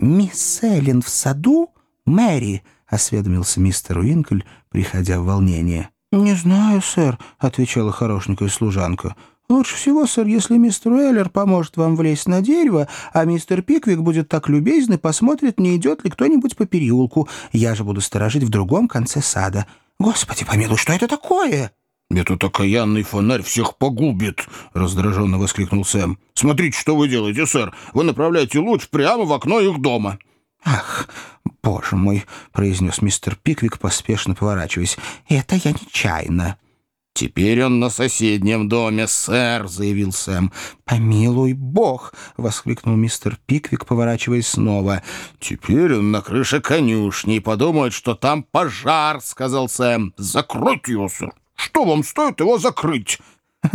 «Мисс Эллен в саду? Мэри?» — осведомился мистер Уинкль, приходя в волнение. «Не знаю, сэр», — отвечала хорошенькая служанка. «Лучше всего, сэр, если мистер Уэллер поможет вам влезть на дерево, а мистер Пиквик будет так любезен и посмотрит, не идет ли кто-нибудь по переулку. Я же буду сторожить в другом конце сада. Господи помилуй, что это такое?» «Этот окаянный фонарь всех погубит!» — раздраженно воскликнул Сэм. «Смотрите, что вы делаете, сэр! Вы направляете луч прямо в окно их дома!» «Ах, боже мой!» — произнес мистер Пиквик, поспешно поворачиваясь. «Это я нечаянно». «Теперь он на соседнем доме, сэр», — заявил Сэм. «Помилуй бог!» — воскликнул мистер Пиквик, поворачиваясь снова. «Теперь он на крыше конюшни и подумает, что там пожар», — сказал Сэм. «Закройте его, сэр! Что вам стоит его закрыть?»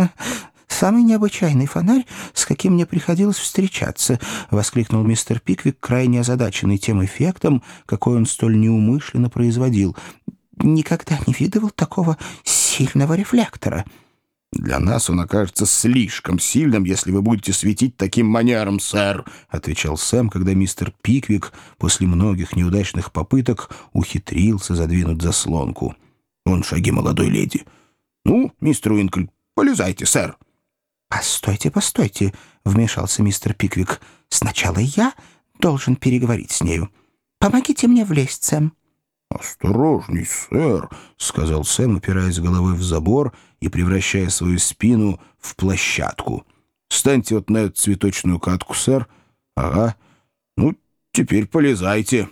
«Самый необычайный фонарь, с каким мне приходилось встречаться», — воскликнул мистер Пиквик, крайне озадаченный тем эффектом, какой он столь неумышленно производил. «Никогда не видывал такого сильного рефлектора». «Для нас он окажется слишком сильным, если вы будете светить таким манером, сэр», — отвечал Сэм, когда мистер Пиквик после многих неудачных попыток ухитрился задвинуть заслонку. «Он шаги молодой леди. Ну, мистер Уинкль, полезайте, сэр». «Постойте, постойте», — вмешался мистер Пиквик. «Сначала я должен переговорить с нею. Помогите мне влезть, Сэм». «Осторожней, сэр», — сказал Сэм, упираясь головой в забор и превращая свою спину в площадку. «Встаньте вот на эту цветочную катку, сэр. Ага. Ну, теперь полезайте».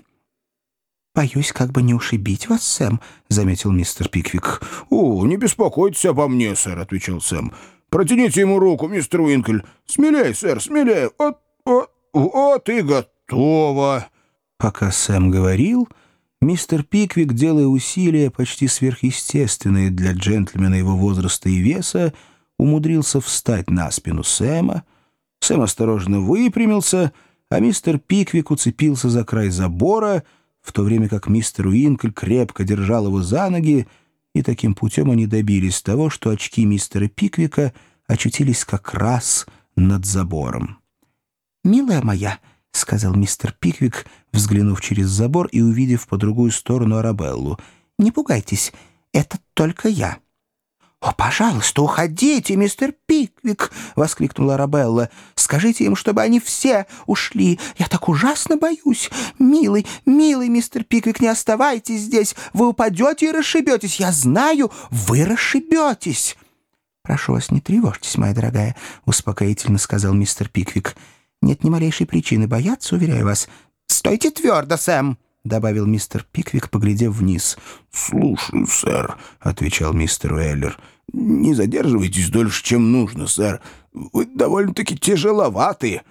«Боюсь, как бы не ушибить вас, Сэм», — заметил мистер Пиквик. «О, не беспокойтесь обо мне, сэр», — отвечал Сэм. «Протяните ему руку, мистер Уинкль. Смелее, сэр, смелее. Вот, вот, вот и готово». Пока Сэм говорил, мистер Пиквик, делая усилия, почти сверхъестественные для джентльмена его возраста и веса, умудрился встать на спину Сэма. Сэм осторожно выпрямился, а мистер Пиквик уцепился за край забора — в то время как мистер Уинкль крепко держал его за ноги, и таким путем они добились того, что очки мистера Пиквика очутились как раз над забором. «Милая моя», — сказал мистер Пиквик, взглянув через забор и увидев по другую сторону Арабеллу, — «не пугайтесь, это только я». «О, пожалуйста, уходите, мистер Пиквик!» — воскликнула Арабелла. «Скажите им, чтобы они все ушли. Я так ужасно боюсь. Милый, милый мистер Пиквик, не оставайтесь здесь. Вы упадете и расшибетесь. Я знаю, вы расшибетесь». «Прошу вас, не тревожьтесь, моя дорогая», — успокоительно сказал мистер Пиквик. «Нет ни малейшей причины бояться, уверяю вас. Стойте твердо, Сэм!» — добавил мистер Пиквик, поглядев вниз. «Слушаю, сэр», — отвечал мистер Уэллер. «Не задерживайтесь дольше, чем нужно, сэр. Вы довольно-таки тяжеловаты».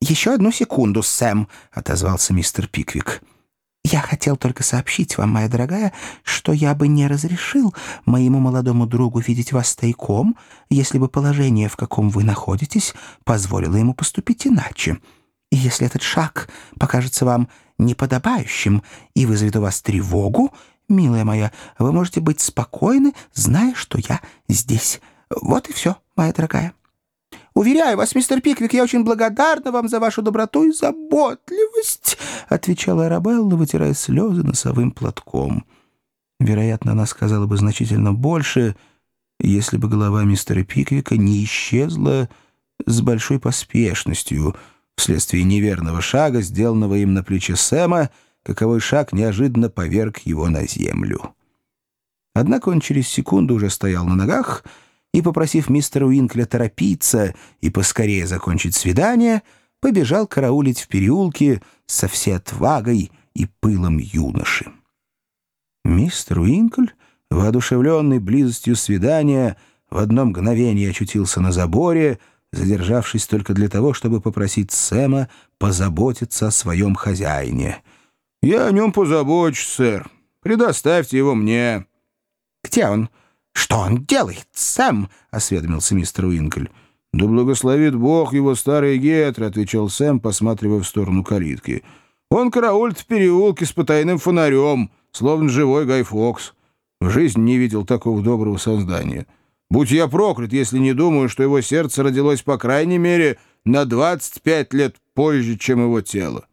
«Еще одну секунду, Сэм», — отозвался мистер Пиквик. «Я хотел только сообщить вам, моя дорогая, что я бы не разрешил моему молодому другу видеть вас тайком, если бы положение, в каком вы находитесь, позволило ему поступить иначе. И если этот шаг покажется вам неподобающим и вызовет у вас тревогу, милая моя, вы можете быть спокойны, зная, что я здесь. Вот и все, моя дорогая. «Уверяю вас, мистер Пиквик, я очень благодарна вам за вашу доброту и заботливость», — отвечала Арабелла, вытирая слезы носовым платком. Вероятно, она сказала бы значительно больше, если бы голова мистера Пиквика не исчезла с большой поспешностью вследствие неверного шага, сделанного им на плече Сэма, каковой шаг неожиданно поверг его на землю. Однако он через секунду уже стоял на ногах и, попросив мистера Уинкля торопиться и поскорее закончить свидание, побежал караулить в переулке со всей отвагой и пылом юноши. Мистер Уинкль, воодушевленный близостью свидания, в одно мгновение очутился на заборе, задержавшись только для того, чтобы попросить Сэма позаботиться о своем хозяине — «Я о нем позабочусь, сэр. Предоставьте его мне». «Где он? Что он делает, Сэм?» — осведомился мистер Уинкль. «Да благословит Бог его старый гетр», — отвечал Сэм, посматривая в сторону калитки. «Он караулит в переулке с потайным фонарем, словно живой Гай Фокс. В жизни не видел такого доброго создания. Будь я проклят, если не думаю, что его сердце родилось по крайней мере на 25 лет позже, чем его тело».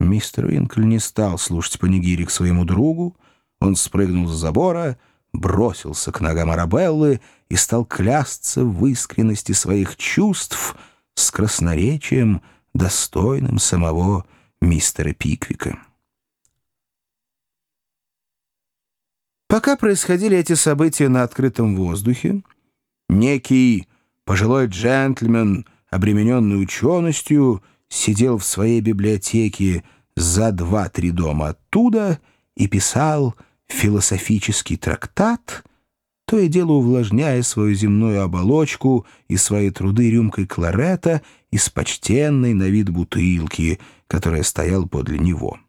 Мистер Винкль не стал слушать панигири к своему другу. Он спрыгнул с забора, бросился к ногам Арабеллы и стал клясться в искренности своих чувств с красноречием, достойным самого мистера Пиквика. Пока происходили эти события на открытом воздухе, некий пожилой джентльмен, обремененный ученостью, сидел в своей библиотеке за два-три дома оттуда и писал философический трактат, то и дело увлажняя свою земную оболочку и свои труды рюмкой кларета из почтенной на вид бутылки, которая стояла подле него.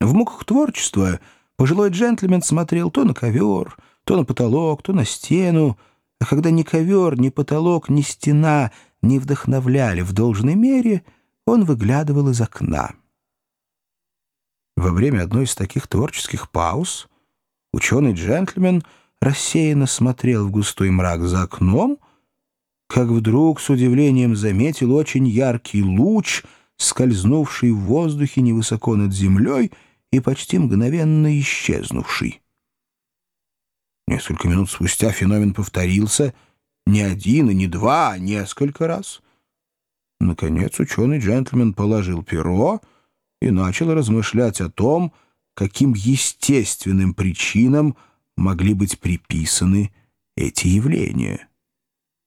В муках творчества пожилой джентльмен смотрел то на ковер, то на потолок, то на стену, а когда ни ковер, ни потолок, ни стена не вдохновляли в должной мере, он выглядывал из окна. Во время одной из таких творческих пауз ученый джентльмен рассеянно смотрел в густой мрак за окном, как вдруг с удивлением заметил очень яркий луч, скользнувший в воздухе невысоко над землей и почти мгновенно исчезнувший. Несколько минут спустя феномен повторился не один и не два, а несколько раз. Наконец ученый джентльмен положил перо и начал размышлять о том, каким естественным причинам могли быть приписаны эти явления.